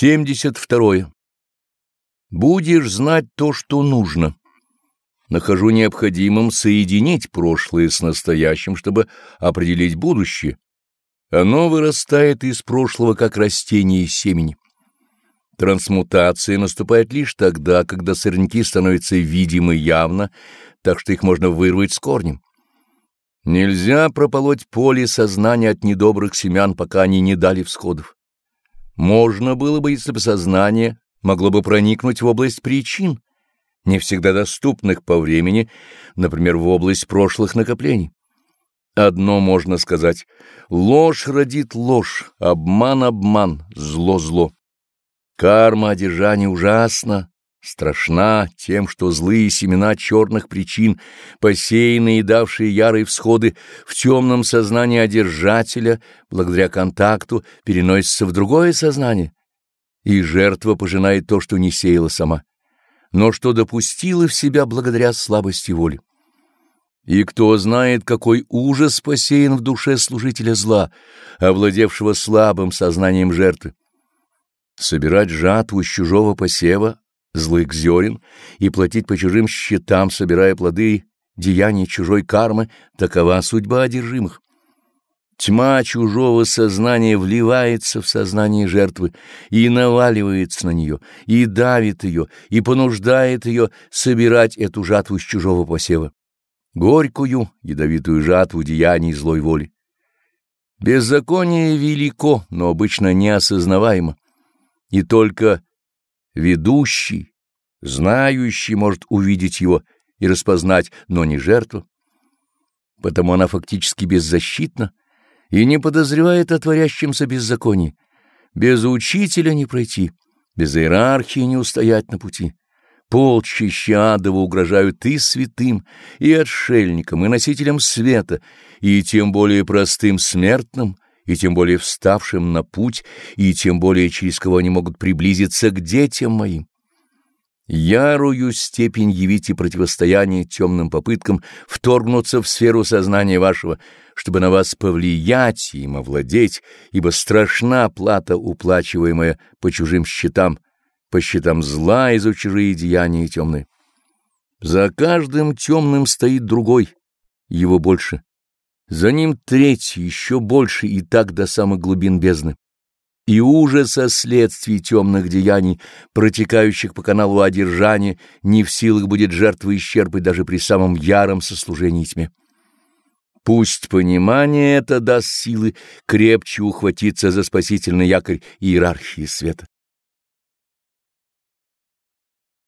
72. Будешь знать то, что нужно. Нахожу необходимым соединить прошлое с настоящим, чтобы определить будущее. Оно вырастает из прошлого, как растение из семени. Трансмутация наступает лишь тогда, когда сорняки становятся видимы явно, так что их можно вырвать с корнем. Нельзя прополоть поле сознания от недобрых семян, пока они не дали всходов. Можно было бы, если бы сознание могло бы проникнуть в область причин, не всегда доступных по времени, например, в область прошлых накоплений. Одно можно сказать — ложь родит ложь, обман — обман, зло — зло. Карма одержания ужасна, страшна тем, что злые семена черных причин, посеянные и давшие ярые всходы в темном сознании одержателя, благодаря контакту, переносятся в другое сознание, и жертва пожинает то, что не сеяла сама, но что допустила в себя благодаря слабости воли. И кто знает, какой ужас посеян в душе служителя зла, овладевшего слабым сознанием жертвы. Собирать жатву с чужого посева злых зерен и платить по чужим счетам, собирая плоды деяний чужой кармы, такова судьба одержимых. Тьма чужого сознания вливается в сознание жертвы и наваливается на нее, и давит ее, и понуждает ее собирать эту жатву с чужого посева, горькую, ядовитую жатву деяний злой воли. Беззаконие велико, но обычно неосознаваемо, и только Ведущий, знающий может увидеть его и распознать, но не жертву. Потому она фактически беззащитна и не подозревает о творящемся беззаконии. Без учителя не пройти, без иерархии не устоять на пути. Полчища адова угрожают и святым, и отшельникам, и носителям света, и тем более простым смертным, и тем более вставшим на путь, и тем более через кого они могут приблизиться к детям моим. Ярую степень явите противостояние темным попыткам вторгнуться в сферу сознания вашего, чтобы на вас повлиять и им овладеть, ибо страшна плата, уплачиваемая по чужим счетам, по счетам зла и за чужие деяния темные. За каждым темным стоит другой, его больше. За ним третий, еще больше, и так до самых глубин бездны. И ужаса следствий темных деяний, протекающих по каналу одержания, не в силах будет жертвы исчерпать даже при самом яром сослужении тьме. Пусть понимание это даст силы крепче ухватиться за спасительный якорь иерархии света.